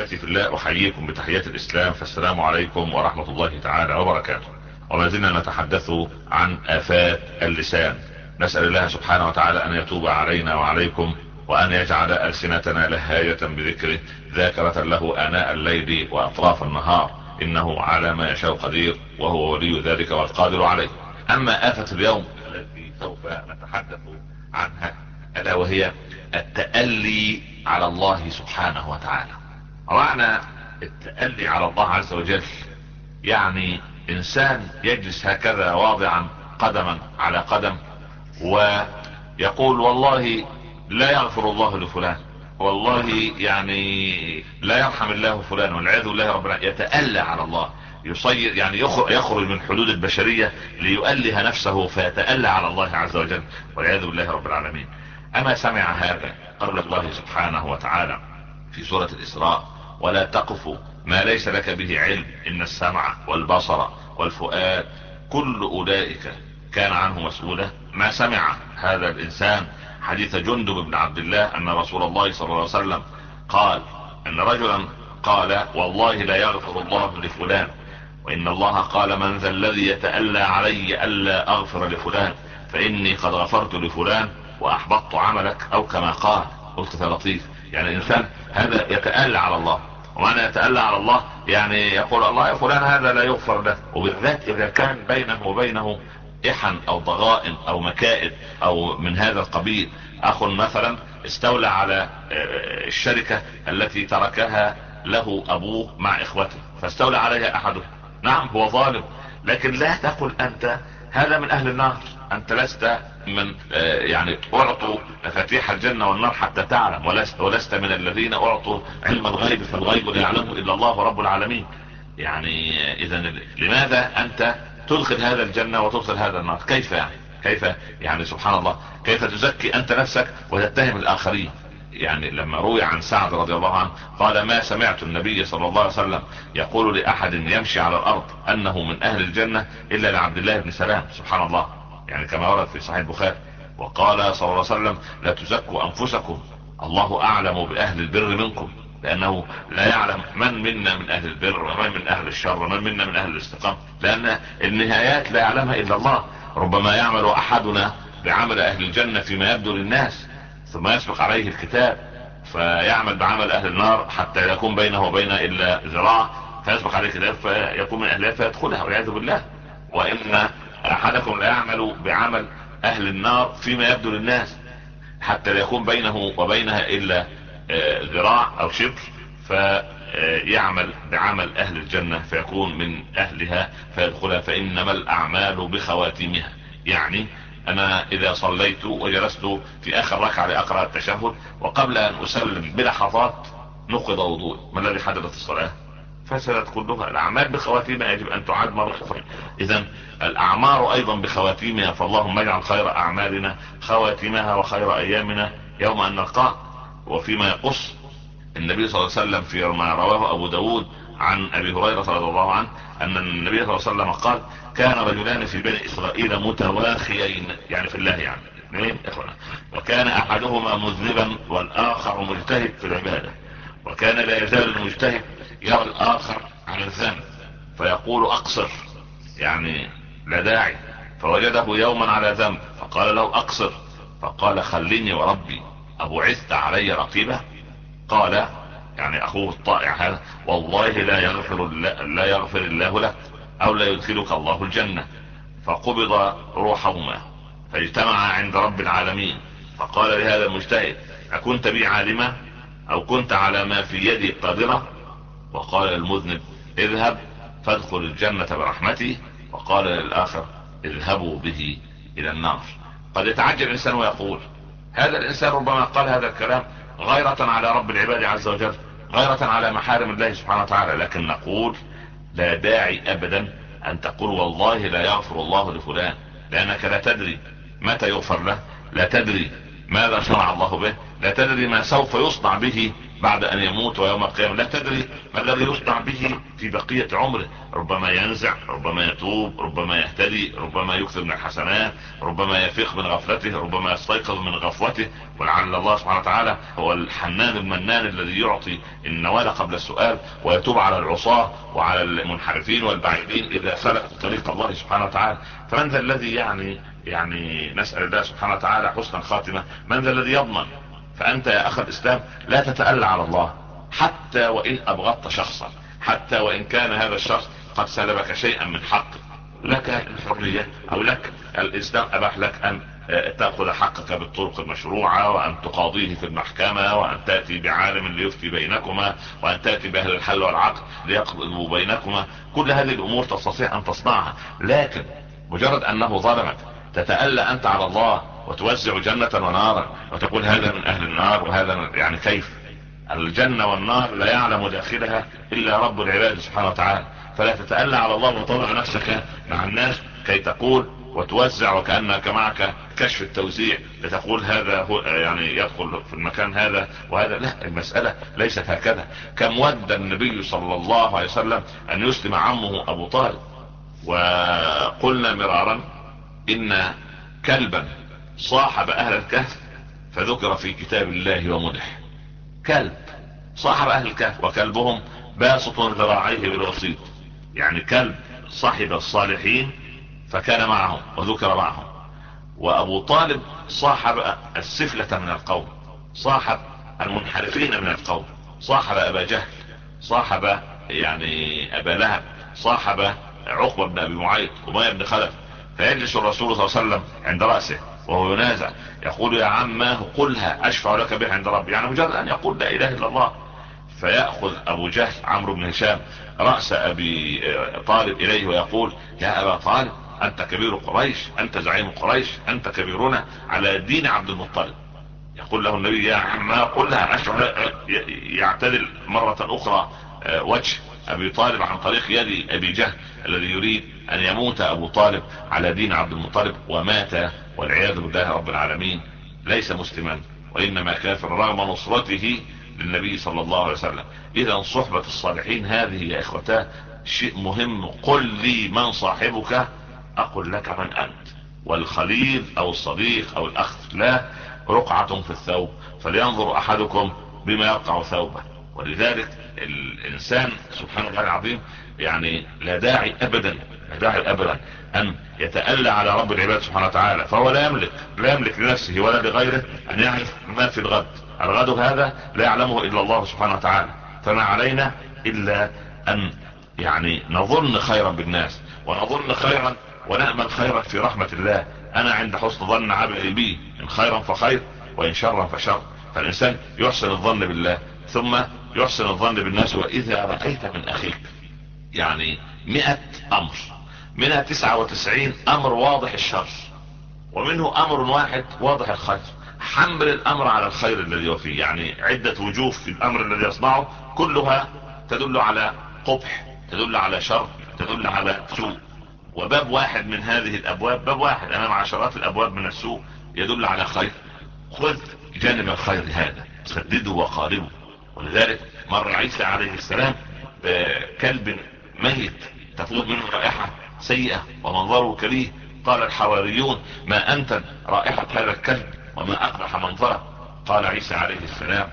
أحبتي في الله أحييكم بتحيات الإسلام فالسلام عليكم ورحمة الله تعالى وبركاته. وما زلنا نتحدث عن آفات اللسان. نسأل الله سبحانه وتعالى أن يتوب علينا وعليكم وأن يجعل ألسنتنا لهاية بذكره ذاكرة له آناء الليل وأطراف النهار. إنه على ما يشاء قدير وهو ولي ذلك والقادر عليه. أما آفة اليوم التي سوف نتحدث عنها ألا وهي التألي على الله سبحانه وتعالى. معنى التألي على الله عز وجل. يعني إنسان يجلس هكذا واضعا قدما على قدم ويقول والله لا يغفر الله لفلان. والله يعني لا يرحم الله فلان والعياذ بالله رب العالمين. يتألى على الله. يصير يعني يخرج من حدود البشرية ليؤله نفسه فيتألى على الله عز وجل والعياذ بالله رب العالمين. أما سمع هذا قول الله سبحانه وتعالى في سورة الإسراء ولا تقف ما ليس لك به علم إن السمع والبصر والفؤاد كل أولئك كان عنه مسؤولا. ما سمع هذا الإنسان؟ حديث جندب بن عبد الله أن رسول الله صلى الله عليه وسلم قال أن رجلا قال والله لا يغفر الله لفلان وإن الله قال من ذا الذي يتألى علي ألا أغفر لفلان فإني قد غفرت لفلان وأحبطت عملك أو كما قال. قلت لطيف يعني الانسان هذا يتألى على الله. ومعنى يتألى على الله يعني يقول الله يا فلان هذا لا يغفر له. وبالذات إذا كان بينه وبينه إحن أو ضغائن أو مكائد أو من هذا القبيل. أخ مثلا استولى على الشركة التي تركها له أبوه مع إخوته فاستولى عليها احده نعم هو ظالم لكن لا تقل أنت هذا من أهل النار. أنت لست من يعني أعطوا مفاتيح الجنة والنار حتى تعلم ولست, ولست من الذين أعطوا علم الغيب فالغيب لا يعلمه إلا الله رب العالمين. يعني اذا لماذا أنت تدخل هذا الجنة وتدخل هذا النار؟ كيف يعني؟ كيف يعني سبحان الله؟ كيف تزكي أنت نفسك وتتهم الآخرين؟ يعني لما روي عن سعد رضي الله عنه قال ما سمعت النبي صلى الله عليه وسلم يقول لأحد يمشي على الأرض أنه من أهل الجنة إلا لعبد الله بن سلام. سبحان الله. يعني كما ورد في صحيح البخاري وقال صلى الله عليه وسلم لا تزكوا أنفسكم الله أعلم بأهل البر منكم لأنه لا يعلم من منا من أهل البر ومن من أهل الشر ومن منا من أهل الاستقامة لأن النهايات لا يعلمها إلا الله ربما يعمل أحدنا بعمل أهل الجنة فيما يبدو للناس ثم يسبق عليه الكتاب فيعمل بعمل أهل النار حتى يكون بينه وبينه إلا ذراع فيسبق عليه الكتاب فيكون من أهلها فيدخلها والعياذ بالله وإن أحدكم لا يعمل بعمل أهل النار فيما يبدو للناس حتى لا يكون بينه وبينها إلا ذراع أو شبر فيعمل بعمل أهل الجنة فيكون من أهلها فيدخلها فإنما الأعمال بخواتيمها. يعني أنا إذا صليت وجلست في آخر ركعة لأقرأ التشهد وقبل أن أسلم بلحظات نقض وضوء. ما الذي حدثت الصلاة؟ فسدت كلها الأعمال بخواتيمها يجب أن تعاد مرة أخرى. إذا الأعمار أيضا بخواتيمها فاللهم اجعل خير أعمالنا خواتيمها وخير أيامنا. يوم أن نلقاه وفيما يقص النبي صلى الله عليه وسلم في ما رواه أبو داود عن أبي هريرة رضي الله عنه أن النبي صلى الله عليه وسلم قال كان رجلان في بني إسرائيل متواخيين. يعني في الله يعني. اخوانا وكان أحدهما مذنبا والآخر مجتهد في العبادة. وكان لا يزال المجتهد يرى الآخر على الذنب فيقول أقصر يعني لا داعي. فوجده يوما على ذنب فقال له أقصر. فقال خليني وربي أبعثت علي رقيبة قال يعني أخوه الطائع هذا والله لا يغفر لا يغفر الله لك أو لا يدخلك الله الجنة. فقبض روحهما فاجتمعا عند رب العالمين. فقال لهذا المجتهد أكنت بي عالمة أو كنت على ما في يدي قادرة؟ وقال المذنب اذهب فادخل الجنة برحمتي. وقال للآخر اذهبوا به إلى النار. قد يتعجب الإنسان ويقول هذا الإنسان ربما قال هذا الكلام غيرة على رب العباد عز وجل غيرة على محارم الله سبحانه وتعالى لكن نقول لا داعي ابدا أن تقول والله لا يغفر الله لفلان لأنك لا تدري متى يغفر له لا تدري ماذا شرع الله به لا تدري ما سوف يصنع به بعد أن يموت ويوم القيامة. لا تدري ما الذي يصنع به في بقية عمره. ربما ينزع ربما يتوب ربما يهتدي ربما يكثر من الحسنات ربما يفيق من غفلته ربما يستيقظ من غفوته. ولعل الله سبحانه وتعالى هو الحنان المنان الذي يعطي النوال قبل السؤال ويتوب على العصاة وعلى المنحرفين والبعيدين إذا سلكوا طريق الله سبحانه وتعالى. فمن ذا الذي يعني يعني نسأل الله سبحانه وتعالى حسن الخاتمة؟ من ذا الذي يضمن؟ فأنت يا أخ الإسلام لا تتألى على الله حتى وإن أبغضت شخصا حتى وإن كان هذا الشخص قد سلبك شيئا من حق لك الحرية أو لك الإسلام أباح لك أن تأخذ حقك بالطرق المشروعة وأن تقاضيه في المحكمة وأن تأتي بعالم ليفتي بينكما وأن تأتي بأهل الحل والعقد ليقضوا بينكما. كل هذه الأمور تستطيع أن تصنعها لكن مجرد أنه ظلمك تتألى أنت على الله وتوزع جنة ونارا وتقول هذا من أهل النار وهذا من يعني كيف؟ الجنة والنار لا يعلم داخلها إلا رب العباد سبحانه وتعالى. فلا تتألى على الله وتضع نفسك مع الناس كي تقول وتوزع وكأنك معك كشف التوزيع لتقول هذا هو يعني يدخل في المكان هذا وهذا. لا المسألة ليست هكذا. كم ود النبي صلى الله عليه وسلم أن يسلم عمه أبو طالب وقلنا مرارا إن كلبا صاحب أهل الكهف فذكر في كتاب الله ومدح كلب صاحب أهل الكهف وكلبهم باسط ذراعيه بالوسيط. يعني كلب صاحب الصالحين فكان معهم وذكر معهم. وأبو طالب صاحب السفلة من القوم صاحب المنحرفين من القوم صاحب أبا جهل صاحب يعني أبا لهب صاحب عقبة بن أبي معيط ومية بن خلف. فيجلس الرسول صلى الله عليه وسلم عند رأسه. وهو ينازع. يقول يا عماه قلها أشفع لك بها عند ربي. يعني مجرد أن يقول لا إله إلا الله فيأخذ أبو جهل عمرو بن هشام رأس أبي طالب إليه ويقول يا أبا طالب أنت كبير قريش أنت زعيم قريش أنت كبيرنا على دين عبد المطلب. يقول له النبي يا عما قلها أشفع يعتدل مرة أخرى وجه أبي طالب عن طريق يد أبي جهل الذي يريد أن يموت أبو طالب على دين عبد المطلب ومات والعياذ بالله رب العالمين ليس مسلما وإنما كافر رغم نصرته للنبي صلى الله عليه وسلم. إذا صحبة الصالحين هذه يا إخوتاه شيء مهم. قل لي من صاحبك أقول لك من أنت. والخليل أو الصديق أو الأخ لا رقعة في الثوب فلينظر أحدكم بما يقع ثوبه. ولذلك الإنسان سبحان الله العظيم يعني لا داعي ابدا لا داعي ابدا أن يتألى على رب العباد سبحانه وتعالى فهو لا يملك لا يملك لنفسه ولا لغيره أن يعرف ما في الغد. الغد هذا لا يعلمه إلا الله سبحانه وتعالى. فما علينا إلا أن يعني نظن خيرا بالناس ونظن خيرا ونأمل خيرا في رحمة الله. أنا عند حسن ظن عبدي بي إن خيرا فخير وإن شرا فشر. فالإنسان يحسن الظن بالله ثم يحسن الظن بالناس. وإذا رأيت من أخيك يعني مئة أمر. منها تسعة وتسعين أمر واضح الشر ومنه أمر واحد واضح الخير. حمل الأمر على الخير الذي هو فيه يعني عدة وجوه في الأمر الذي يصنعه كلها تدل على قبح تدل على شر تدل على سوء. وباب واحد من هذه الأبواب باب واحد أمام عشرات الأبواب من السوء يدل على خير. خذ جانب الخير هذا سدده وقاربه. ولذلك مر عيسى عليه السلام بكلب ميت تفوت منه رائحة سيئة ومنظره كريه. قال الحواريون ما أنت رائحة هذا الكلب وما أقبح منظره؟ قال عيسى عليه السلام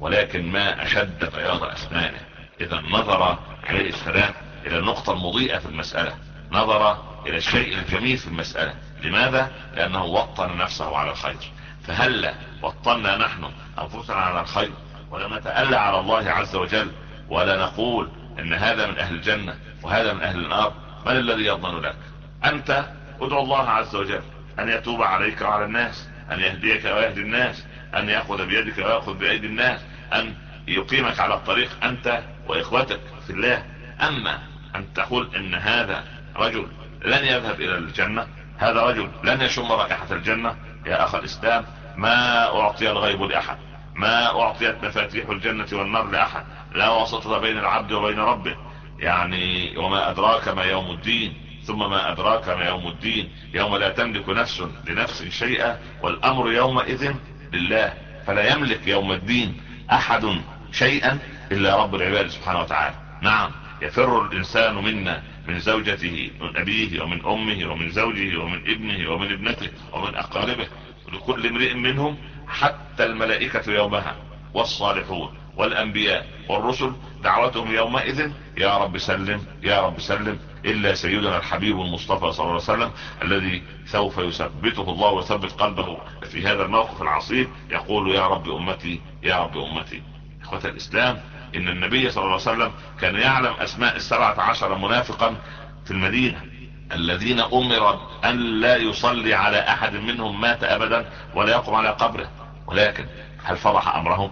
ولكن ما أشد بياض أسنانه. إذا نظر عليه السلام إلى النقطة المضيئة في المسألة. نظر إلى الشيء الجميل في المسألة. لماذا؟ لأنه وطن نفسه على الخير. فهل وطنا نحن أنفسنا على الخير؟ ولا نتألى على الله عز وجل؟ ولا نقول إن هذا من أهل الجنة وهذا من أهل النار من الذي يضمن لك؟ أنت ادعو الله عز وجل أن يتوب عليك وعلى الناس أن يهديك ويهدي الناس أن يأخذ بيدك ويأخذ بأيدي الناس أن يقيمك على الطريق أنت وإخوتك في الله. أما أن تقول إن هذا رجل لن يذهب إلى الجنة هذا رجل لن يشم رائحة الجنة يا أخ الإسلام ما أعطي الغيب لأحد. ما أعطيت مفاتيح الجنة والنار لأحد. لا وسط بين العبد وبين ربه. يعني وما أدراك ما يوم الدين ثم ما أدراك ما يوم الدين. يوم لا تملك نفس لنفس شيئا والأمر يومئذ لله. فلا يملك يوم الدين أحد شيئا إلا رب العباد سبحانه وتعالى. نعم يفر الإنسان منا من زوجته من أبيه ومن أمه ومن زوجه ومن ابنه ومن ابنته ومن أقاربه. لكل امرئ منهم حتى الملائكة يومها والصالحون والأنبياء والرسل دعوتهم يومئذ يا رب سلم يا رب سلم إلا سيدنا الحبيب المصطفى صلى الله عليه وسلم الذي سوف يثبته الله ويثبت قلبه في هذا الموقف العصيب يقول يا رب أمتي يا رب أمتي. إخوة الإسلام إن النبي صلى الله عليه وسلم كان يعلم أسماء السبعة عشر منافقا في المدينة. الذين أمر أن لا يصلي على أحد منهم مات أبدا ولا يقوم على قبره. ولكن هل فضح أمرهم؟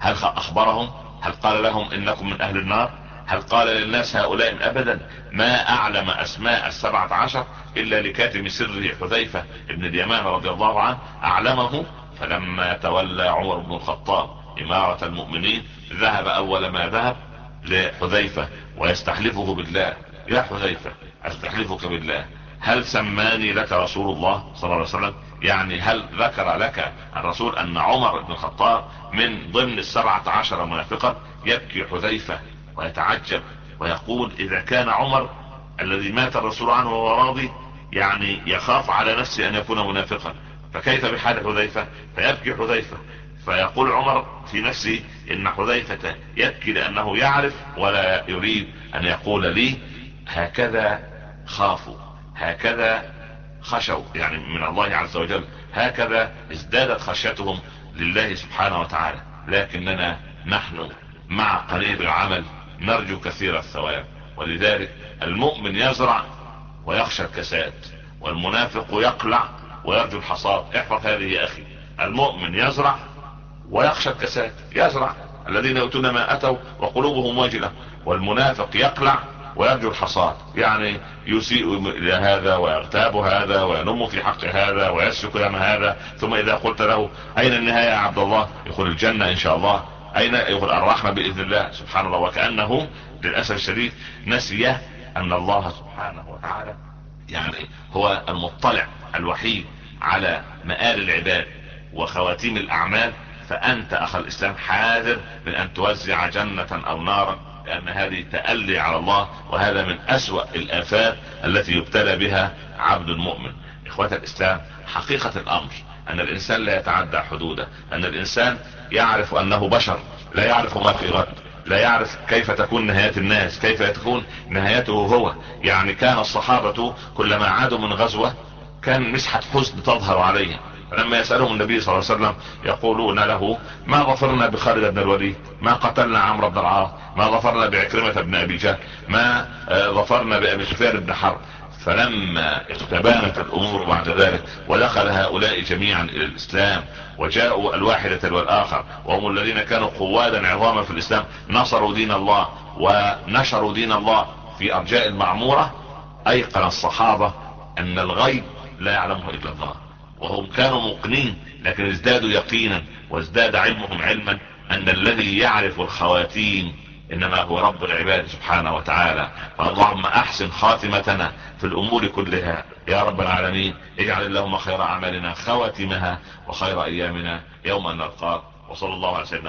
هل أخبرهم؟ هل قال لهم إنكم من أهل النار؟ هل قال للناس هؤلاء أبدا ما أعلم أسماء السبعة عشر إلا لكاتم سره حذيفة ابن اليمان رضي الله عنه أعلمه؟ فلما تولى عمر بن الخطاب إمارة المؤمنين ذهب أول ما ذهب لحذيفة ويستحلفه بالله. يا حذيفة أستحلفك بالله. هل سماني لك رسول الله صلى الله عليه وسلم؟ يعني هل ذكر لك الرسول أن عمر بن الخطاب من ضمن السبعة عشر منافقا يبكي حذيفة ويتعجب ويقول إذا كان عمر الذي مات الرسول عنه وهو راضي يعني يخاف على نفسه أن يكون منافقا. فكيف بحال حذيفة؟ فيبكي حذيفة. فيقول عمر في نفسه إن حذيفة يبكي لأنه يعرف ولا يريد أن يقول لي هكذا خافوا هكذا خشوا يعني من الله عز وجل هكذا ازدادت خشيتهم لله سبحانه وتعالى. لكننا نحن مع قليل العمل نرجو كثير الثواب. ولذلك المؤمن يزرع ويخشى الكساد والمنافق يقلع ويرجو الحصاد. احفظ هذه يا أخي. المؤمن يزرع ويخشى الكساد يزرع. الذين يؤتون ما أتوا وقلوبهم وجلة والمنافق يقلع ويرجو الحصاد. يعني يسيء إلى هذا ويغتاب هذا وينم في حق هذا ويسفك دم هذا. ثم إذا قلت له أين النهاية يا عبد الله؟ يقول الجنة إن شاء الله. أين؟ يقول الرحمة بإذن الله. سبحان الله. وكأنه للأسف الشديد نسي أن الله سبحانه وتعالى يعني هو المطلع الوحيد على مآل العباد وخواتيم الأعمال. فأنت أخ الإسلام حاذر من أن توزع جنة أو نارا. لأن هذه تألي على الله وهذا من أسوأ الآفات التي يبتلى بها عبد المؤمن إخوة الإسلام حقيقة الأمر أن الإنسان لا يتعدى حدوده أن الإنسان يعرف أنه بشر لا يعرف ما في غد لا يعرف كيف تكون نهاية الناس كيف تكون نهايته هو. يعني كان الصحابة كلما عادوا من غزوة كان مسحة حزن تظهر عليهم. فلما يسألهم النبي صلى الله عليه وسلم يقولون له ما ظفرنا بخالد بن الوليد؟ ما قتلنا عمرو بن العاص؟ ما ظفرنا بعكرمة بن أبي جهل؟ ما ظفرنا بأبي سفيان بن حرب؟ فلما استبانت الأمور بعد ذلك ودخل هؤلاء جميعا إلى الإسلام وجاءوا الواحدة والآخر وهم الذين كانوا قوادا عظاما في الإسلام نصروا دين الله ونشروا دين الله في أرجاء المعمورة أيقن الصحابة أن الغيب لا يعلمه إلا الله. وهم كانوا موقنين لكن ازدادوا يقينا وازداد علمهم علما أن الذي يعرف الخواتيم إنما هو رب العباد سبحانه وتعالى. فاللهم أحسن خاتمتنا في الأمور كلها. يا رب العالمين اجعل اللهم خير أعمالنا خواتمها وخير أيامنا يوم ان نلقاك. وصلى الله على سيدنا